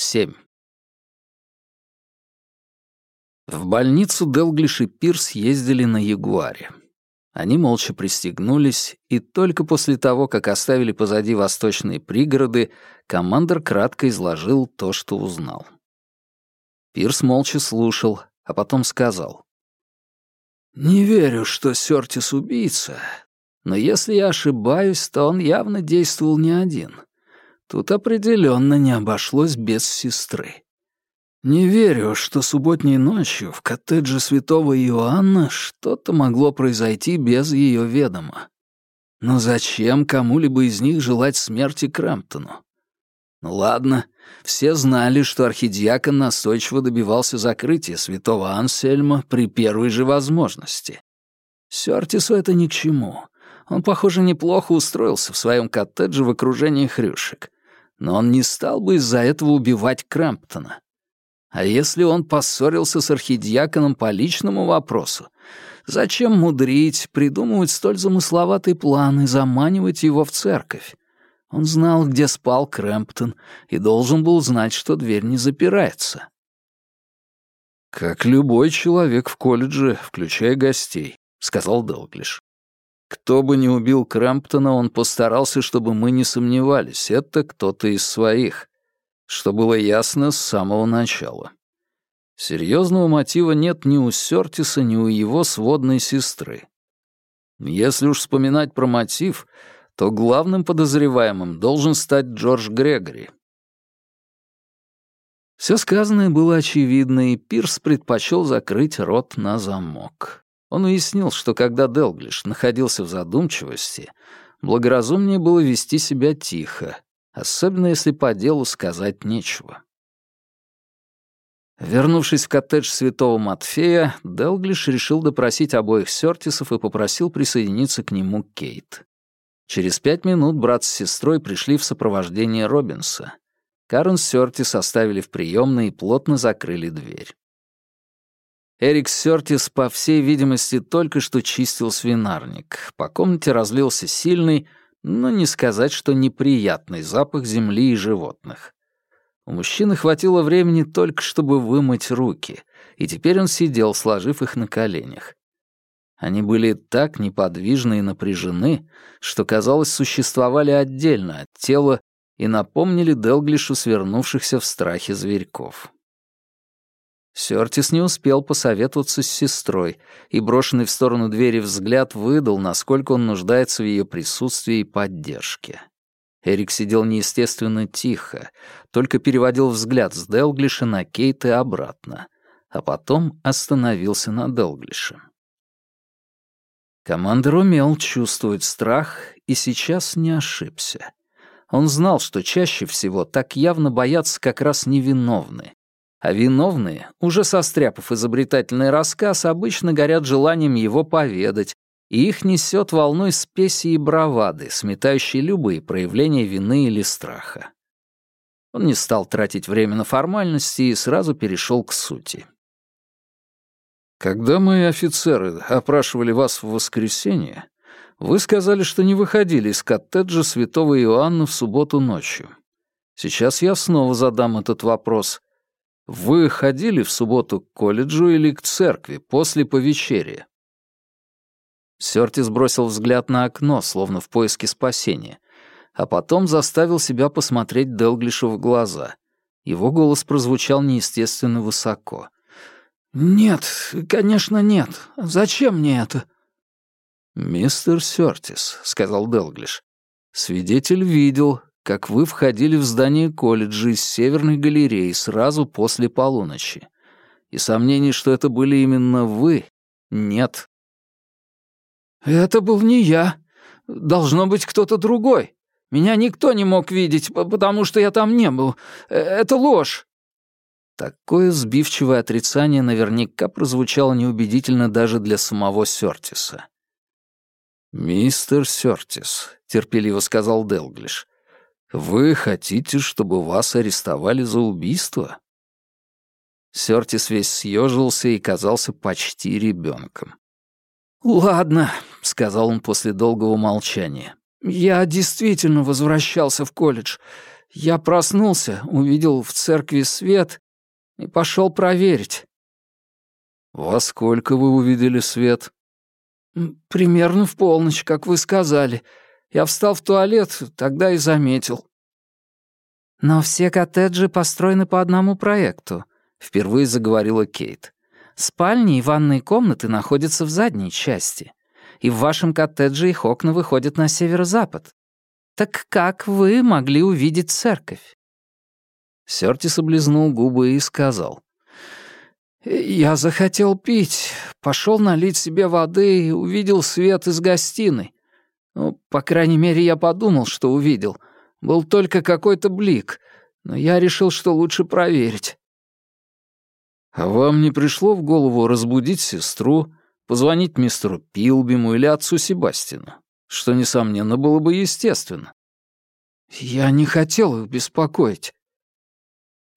7. В больницу Делглиш и Пирс ездили на Ягуаре. Они молча пристегнулись, и только после того, как оставили позади восточные пригороды, командор кратко изложил то, что узнал. Пирс молча слушал, а потом сказал. «Не верю, что Сёртис убийца, но если я ошибаюсь, то он явно действовал не один. Тут определенно не обошлось без сестры. Не верю, что субботней ночью в коттедже святого Иоанна что-то могло произойти без ее ведома. Но зачем кому-либо из них желать смерти Крэмптону? Ну ладно, все знали, что архидиакон настойчиво добивался закрытия святого Ансельма при первой же возможности. Сёртису это ни к чему. Он, похоже, неплохо устроился в своем коттедже в окружении хрюшек но он не стал бы из-за этого убивать Крэмптона. А если он поссорился с архидиаконом по личному вопросу, зачем мудрить, придумывать столь замысловатый план и заманивать его в церковь? Он знал, где спал Крэмптон, и должен был знать, что дверь не запирается. «Как любой человек в колледже, включая гостей», — сказал Делглиш. Кто бы ни убил Крэмптона, он постарался, чтобы мы не сомневались, это кто-то из своих, что было ясно с самого начала. Серьезного мотива нет ни у Сёртиса, ни у его сводной сестры. Если уж вспоминать про мотив, то главным подозреваемым должен стать Джордж Грегори. Все сказанное было очевидно, и Пирс предпочел закрыть рот на замок. Он уяснил, что когда Делглиш находился в задумчивости, благоразумнее было вести себя тихо, особенно если по делу сказать нечего. Вернувшись в коттедж святого Матфея, Делглиш решил допросить обоих Сёртисов и попросил присоединиться к нему Кейт. Через пять минут брат с сестрой пришли в сопровождении Робинса. Карен Сёртис оставили в приемной и плотно закрыли дверь. Эрик Сёртис, по всей видимости, только что чистил свинарник. По комнате разлился сильный, но не сказать, что неприятный запах земли и животных. У мужчины хватило времени только, чтобы вымыть руки, и теперь он сидел, сложив их на коленях. Они были так неподвижны и напряжены, что, казалось, существовали отдельно от тела и напомнили Делглишу свернувшихся в страхе зверьков. Сёртис не успел посоветоваться с сестрой, и брошенный в сторону двери взгляд выдал, насколько он нуждается в ее присутствии и поддержке. Эрик сидел неестественно тихо, только переводил взгляд с Делглиша на Кейт и обратно, а потом остановился на Делглише. Командор умел чувствовать страх и сейчас не ошибся. Он знал, что чаще всего так явно боятся как раз невиновные, а виновные, уже состряпав изобретательный рассказ, обычно горят желанием его поведать, и их несет волной спеси и бравады, сметающей любые проявления вины или страха. Он не стал тратить время на формальности и сразу перешел к сути. «Когда мои офицеры опрашивали вас в воскресенье, вы сказали, что не выходили из коттеджа святого Иоанна в субботу ночью. Сейчас я снова задам этот вопрос. Вы ходили в субботу к колледжу или к церкви после повечерия?» Сёртис бросил взгляд на окно, словно в поиске спасения, а потом заставил себя посмотреть Делглишу в глаза. Его голос прозвучал неестественно высоко. «Нет, конечно, нет. Зачем мне это?» «Мистер Сёртис», — сказал Делглиш, — «свидетель видел, как вы входили в здание колледжа из Северной галереи сразу после полуночи. И сомнений, что это были именно вы, нет. «Это был не я. Должно быть кто-то другой. Меня никто не мог видеть, потому что я там не был. Э, это ложь». Такое сбивчивое отрицание наверняка прозвучало неубедительно даже для самого Сёртиса. «Мистер Сёртис», — терпеливо сказал Делглиш, «Вы хотите, чтобы вас арестовали за убийство?» Сёртис весь съежился и казался почти ребенком. «Ладно», — сказал он после долгого молчания. «Я действительно возвращался в колледж. Я проснулся, увидел в церкви свет и пошел проверить. «Во сколько вы увидели свет?» «Примерно в полночь, как вы сказали. Я встал в туалет, тогда и заметил». «Но все коттеджи построены по одному проекту», — впервые заговорила Кейт. «Спальни и ванные комнаты находятся в задней части, и в вашем коттедже их окна выходят на северо-запад. Так как вы могли увидеть церковь?» Сёртис облизнул губы и сказал. «Я захотел пить, пошел налить себе воды и увидел свет из гостиной. Ну, по крайней мере, я подумал, что увидел. Был только какой-то блик, но я решил, что лучше проверить». «А вам не пришло в голову разбудить сестру, позвонить мистеру Пилбиму или отцу Себастину? что, несомненно, было бы естественно. «Я не хотел их беспокоить».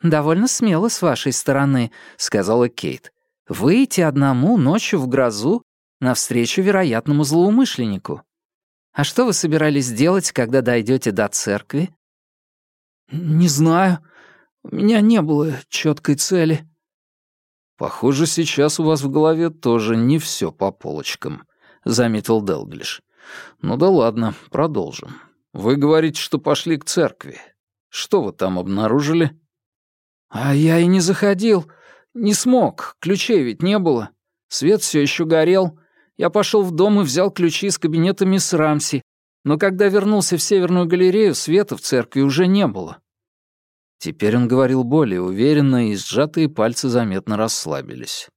«Довольно смело с вашей стороны», — сказала Кейт. «Выйти одному ночью в грозу навстречу вероятному злоумышленнику. А что вы собирались делать, когда дойдете до церкви?» «Не знаю. У меня не было четкой цели». «Похоже, сейчас у вас в голове тоже не все по полочкам», — заметил Делглиш. Ну да ладно, продолжим. Вы говорите, что пошли к церкви. Что вы там обнаружили? А я и не заходил. Не смог. Ключей ведь не было. Свет все еще горел. Я пошел в дом и взял ключи из кабинета мисс Рамси. Но когда вернулся в Северную галерею, света в церкви уже не было. Теперь он говорил более уверенно, и сжатые пальцы заметно расслабились.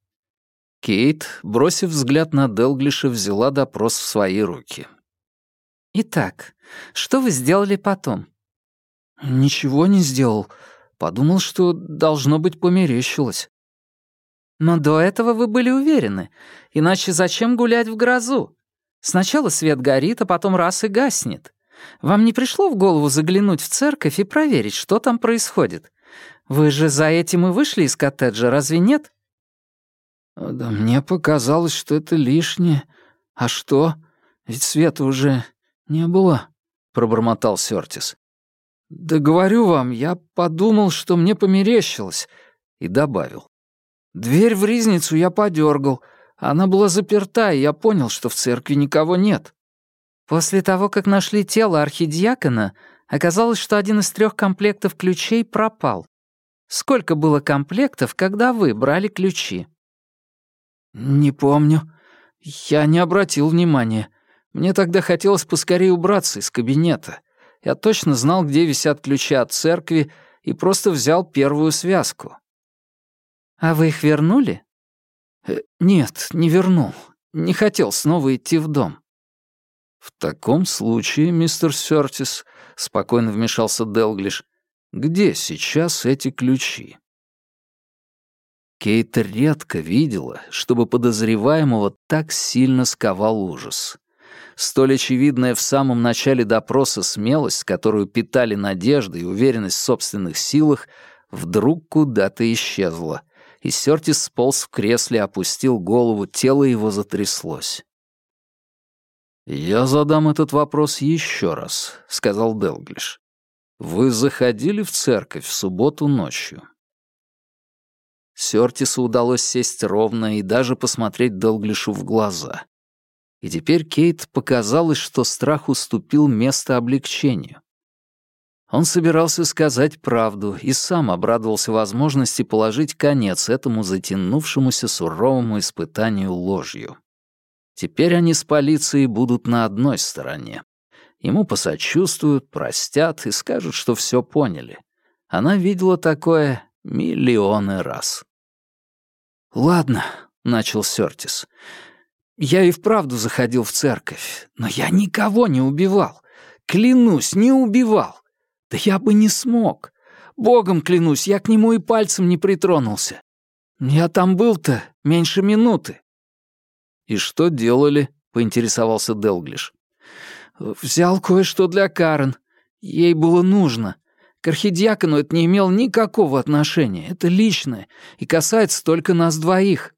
Кейт, бросив взгляд на Делглиша, взяла допрос в свои руки. «Итак, что вы сделали потом?» «Ничего не сделал. Подумал, что, должно быть, померещилось». «Но до этого вы были уверены. Иначе зачем гулять в грозу? Сначала свет горит, а потом раз и гаснет. Вам не пришло в голову заглянуть в церковь и проверить, что там происходит? Вы же за этим и вышли из коттеджа, разве нет?» «Да мне показалось, что это лишнее. А что? Ведь света уже не было», — пробормотал Сёртис. «Да говорю вам, я подумал, что мне померещилось», — и добавил. «Дверь в ризницу я подергал. Она была заперта, и я понял, что в церкви никого нет». После того, как нашли тело архидиакона, оказалось, что один из трех комплектов ключей пропал. Сколько было комплектов, когда вы брали ключи? «Не помню. Я не обратил внимания. Мне тогда хотелось поскорее убраться из кабинета. Я точно знал, где висят ключи от церкви, и просто взял первую связку». «А вы их вернули?» э, «Нет, не вернул. Не хотел снова идти в дом». «В таком случае, мистер Сёртис», — спокойно вмешался Делглиш, — «где сейчас эти ключи?» Кейт редко видела, чтобы подозреваемого так сильно сковал ужас. Столь очевидная в самом начале допроса смелость, которую питали надежда и уверенность в собственных силах, вдруг куда-то исчезла, и Сёртис сполз в кресле, опустил голову, тело его затряслось. «Я задам этот вопрос еще раз», — сказал Делглиш. «Вы заходили в церковь в субботу ночью?» Сёртису удалось сесть ровно и даже посмотреть Делглишу в глаза. И теперь Кейт показалось, что страх уступил место облегчению. Он собирался сказать правду и сам обрадовался возможности положить конец этому затянувшемуся суровому испытанию ложью. Теперь они с полицией будут на одной стороне. Ему посочувствуют, простят и скажут, что все поняли. Она видела такое Миллионы раз. «Ладно», — начал Сёртис. «Я и вправду заходил в церковь, но я никого не убивал. Клянусь, не убивал. Да я бы не смог. Богом клянусь, я к нему и пальцем не притронулся. Я там был-то меньше минуты». «И что делали?» — поинтересовался Делглиш. «Взял кое-что для Карен. Ей было нужно. К архидиакону это не имело никакого отношения. Это личное и касается только нас двоих».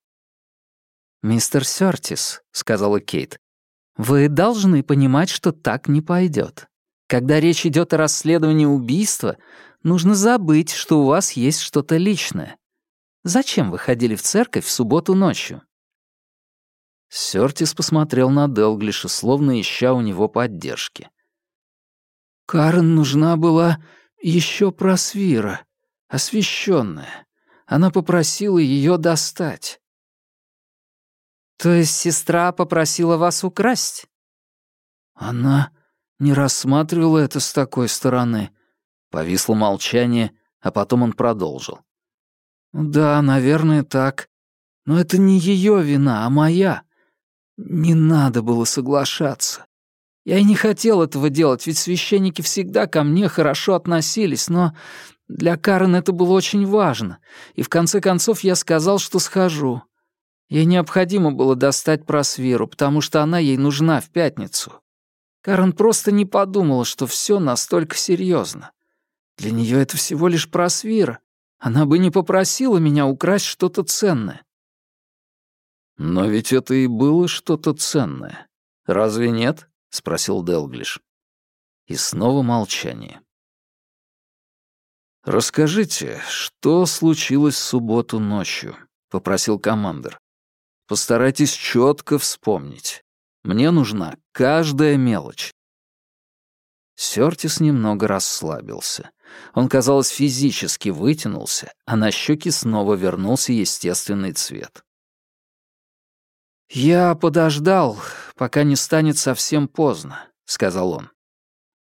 «Мистер Сёртис», — сказала Кейт, — «вы должны понимать, что так не пойдет. Когда речь идет о расследовании убийства, нужно забыть, что у вас есть что-то личное. Зачем вы ходили в церковь в субботу ночью?» Сёртис посмотрел на Делглиша, словно ища у него поддержки. «Карен нужна была еще просвира, освещенная. Она попросила ее достать». «То есть сестра попросила вас украсть?» «Она не рассматривала это с такой стороны». Повисло молчание, а потом он продолжил. «Да, наверное, так. Но это не ее вина, а моя. Не надо было соглашаться. Я и не хотел этого делать, ведь священники всегда ко мне хорошо относились, но для Карен это было очень важно, и в конце концов я сказал, что схожу. Ей необходимо было достать просверу, потому что она ей нужна в пятницу. Карен просто не подумала, что все настолько серьезно. Для нее это всего лишь просвира. Она бы не попросила меня украсть что-то ценное. «Но ведь это и было что-то ценное. Разве нет?» — спросил Делглиш. И снова молчание. «Расскажите, что случилось в субботу ночью?» — попросил командир. «Постарайтесь четко вспомнить. Мне нужна каждая мелочь». Сёртис немного расслабился. Он, казалось, физически вытянулся, а на щеки снова вернулся естественный цвет. «Я подождал, пока не станет совсем поздно», — сказал он.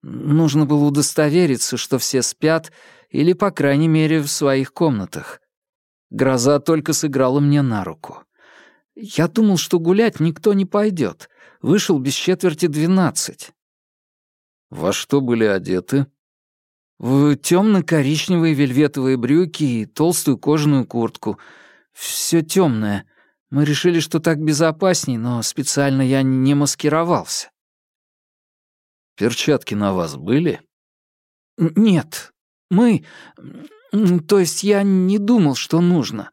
«Нужно было удостовериться, что все спят, или, по крайней мере, в своих комнатах. Гроза только сыграла мне на руку. Я думал, что гулять никто не пойдет. Вышел без четверти двенадцать». «Во что были одеты?» «В темно-коричневые вельветовые брюки и толстую кожаную куртку. Все темное. Мы решили, что так безопасней, но специально я не маскировался. Перчатки на вас были? Нет. Мы... То есть я не думал, что нужно.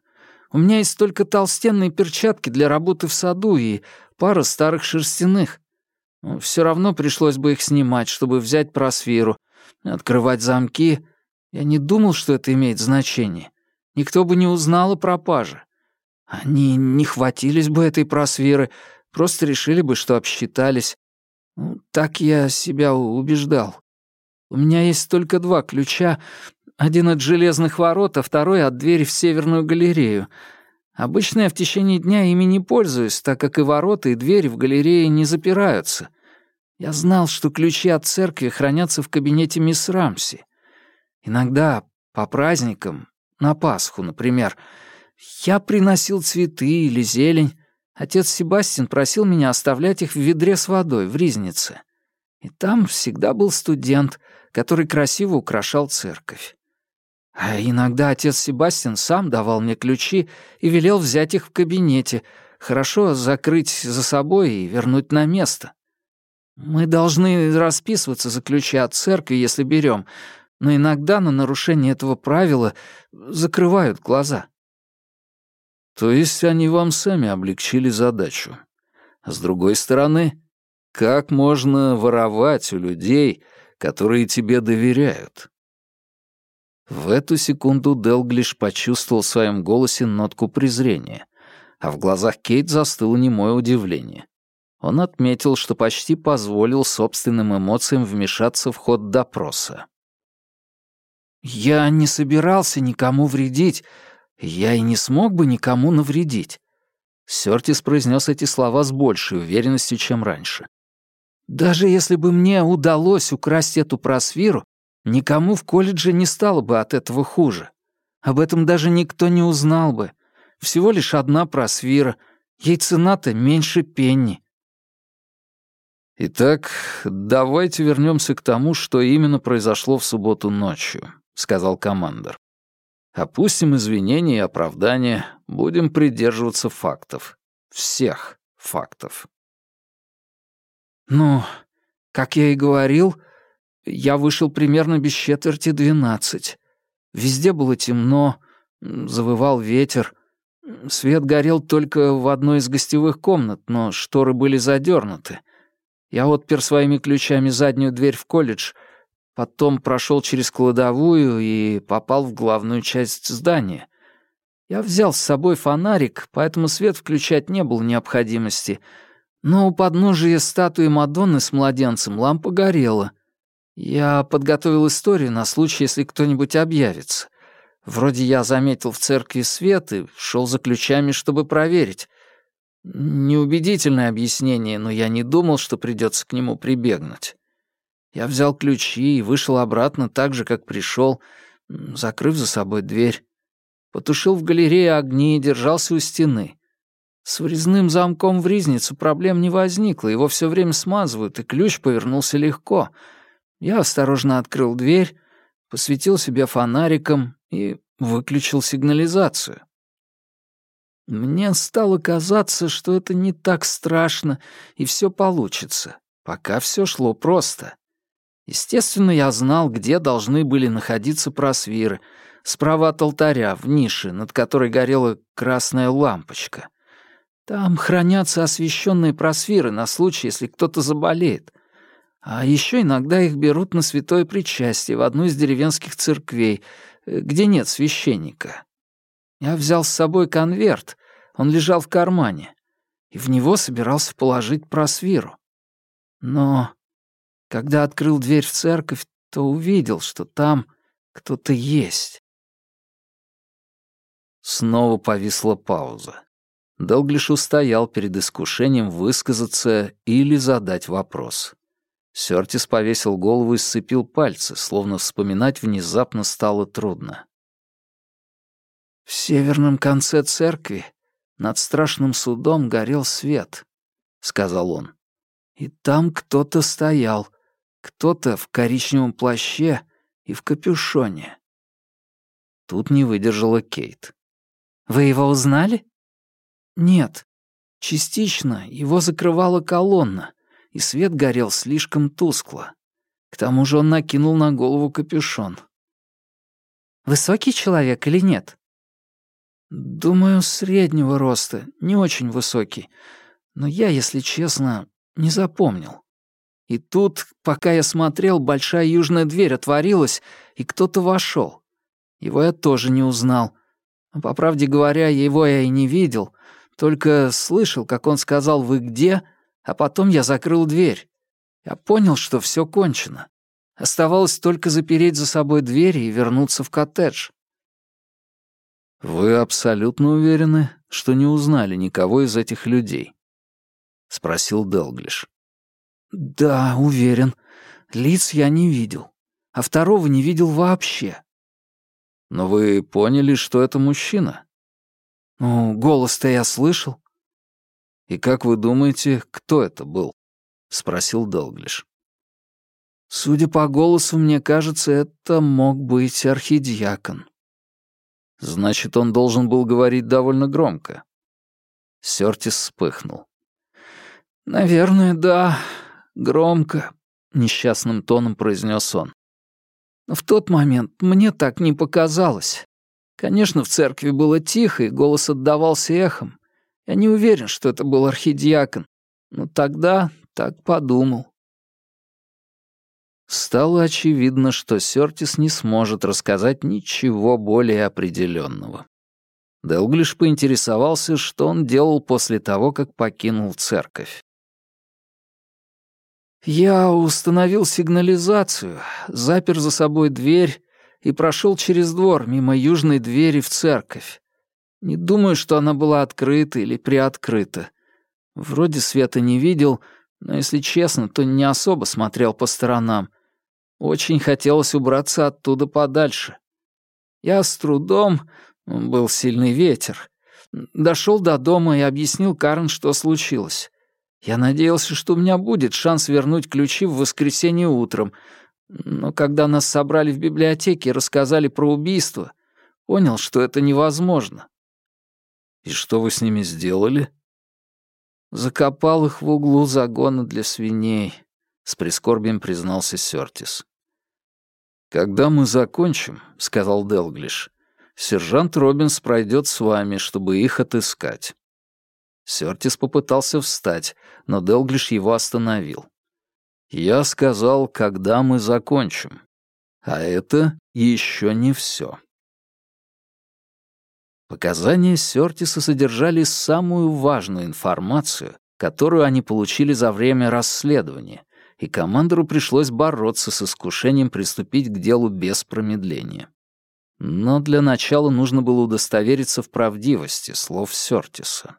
У меня есть только толстенные перчатки для работы в саду и пара старых шерстяных. Все равно пришлось бы их снимать, чтобы взять просферу, открывать замки. Я не думал, что это имеет значение. Никто бы не узнал о пропаже. Они не хватились бы этой просверы, просто решили бы, что обсчитались. Ну, так я себя убеждал. У меня есть только два ключа. Один от железных ворот, а второй от двери в северную галерею. Обычно я в течение дня ими не пользуюсь, так как и ворота, и двери в галерее не запираются. Я знал, что ключи от церкви хранятся в кабинете мисс Рамси. Иногда, по праздникам, на Пасху, например, я приносил цветы или зелень. Отец Себастьян просил меня оставлять их в ведре с водой в Ризнице. И там всегда был студент, который красиво украшал церковь. А иногда отец Себастьян сам давал мне ключи и велел взять их в кабинете, хорошо закрыть за собой и вернуть на место. Мы должны расписываться за ключи от церкви, если берем, но иногда на нарушение этого правила закрывают глаза. То есть они вам сами облегчили задачу. С другой стороны, как можно воровать у людей, которые тебе доверяют? В эту секунду Делглиш почувствовал в своем голосе нотку презрения, а в глазах Кейт застыло немое удивление. Он отметил, что почти позволил собственным эмоциям вмешаться в ход допроса. «Я не собирался никому вредить, я и не смог бы никому навредить. Сёртис произнес эти слова с большей уверенностью, чем раньше. Даже если бы мне удалось украсть эту просвиру, никому в колледже не стало бы от этого хуже. Об этом даже никто не узнал бы. Всего лишь одна просвира. Ей цена-то меньше пенни. «Итак, давайте вернемся к тому, что именно произошло в субботу ночью», — сказал командор. Опустим извинения и оправдания, будем придерживаться фактов. Всех фактов. «Ну, как я и говорил, я вышел примерно без четверти двенадцать. Везде было темно, завывал ветер. Свет горел только в одной из гостевых комнат, но шторы были задернуты. Я отпер своими ключами заднюю дверь в колледж — потом прошел через кладовую и попал в главную часть здания. Я взял с собой фонарик, поэтому свет включать не было необходимости, но у подножия статуи Мадонны с младенцем лампа горела. Я подготовил историю на случай, если кто-нибудь объявится. Вроде я заметил в церкви свет и шел за ключами, чтобы проверить. Неубедительное объяснение, но я не думал, что придется к нему прибегнуть. Я взял ключи и вышел обратно так же, как пришел, закрыв за собой дверь. Потушил в галерее огни и держался у стены. С врезным замком в ризницу проблем не возникло, его все время смазывают, и ключ повернулся легко. Я осторожно открыл дверь, посветил себе фонариком и выключил сигнализацию. Мне стало казаться, что это не так страшно, и все получится. Пока все шло просто. Естественно, я знал, где должны были находиться просвиры. Справа от алтаря, в нише, над которой горела красная лампочка. Там хранятся освещенные просвиры на случай, если кто-то заболеет. А еще иногда их берут на святое причастие в одну из деревенских церквей, э, где нет священника. Я взял с собой конверт, он лежал в кармане, и в него собирался положить просвиру. Но когда открыл дверь в церковь, то увидел, что там кто-то есть. Снова повисла пауза. Делглиш устоял перед искушением высказаться или задать вопрос. Сёртис повесил голову и сцепил пальцы, словно вспоминать внезапно стало трудно. В северном конце церкви над страшным судом горел свет, — сказал он. И там кто-то стоял, кто-то в коричневом плаще и в капюшоне. Тут не выдержала Кейт. «Вы его узнали?» «Нет. Частично его закрывала колонна, и свет горел слишком тускло. К тому же он накинул на голову капюшон. «Высокий человек или нет?» «Думаю, среднего роста, не очень высокий. Но я, если честно, не запомнил. И тут, пока я смотрел, большая южная дверь отворилась, и кто-то вошел. Его я тоже не узнал. По правде говоря, его я и не видел, только слышал, как он сказал «Вы где?», а потом я закрыл дверь. Я понял, что все кончено. Оставалось только запереть за собой двери и вернуться в коттедж. «Вы абсолютно уверены, что не узнали никого из этих людей?» — спросил Делглиш. «Да, уверен. Лиц я не видел. А второго не видел вообще». «Но вы поняли, что это мужчина?» «Ну, голос-то я слышал». «И как вы думаете, кто это был?» — спросил Делглиш. «Судя по голосу, мне кажется, это мог быть архидиакон». Значит, он должен был говорить довольно громко. Сёртис вспыхнул. «Наверное, да, громко», — несчастным тоном произнес он. «Но в тот момент мне так не показалось. Конечно, в церкви было тихо, и голос отдавался эхом. Я не уверен, что это был архидиакон, но тогда так подумал». Стало очевидно, что Сёртис не сможет рассказать ничего более определенного. Делглиш поинтересовался, что он делал после того, как покинул церковь. «Я установил сигнализацию, запер за собой дверь и прошел через двор мимо южной двери в церковь. Не думаю, что она была открыта или приоткрыта. Вроде света не видел, но, если честно, то не особо смотрел по сторонам. Очень хотелось убраться оттуда подальше. Я с трудом, был сильный ветер, дошел до дома и объяснил Карен, что случилось. Я надеялся, что у меня будет шанс вернуть ключи в воскресенье утром, но когда нас собрали в библиотеке и рассказали про убийство, понял, что это невозможно. «И что вы с ними сделали?» Закопал их в углу загона для свиней, — с прискорбием признался Сёртис. «Когда мы закончим», — сказал Делглиш, — «сержант Робинс пройдет с вами, чтобы их отыскать». Сёртис попытался встать, но Делглиш его остановил. «Я сказал, когда мы закончим». А это еще не все. Показания Сёртиса содержали самую важную информацию, которую они получили за время расследования, и командору пришлось бороться с искушением приступить к делу без промедления. Но для начала нужно было удостовериться в правдивости слов Сёртиса.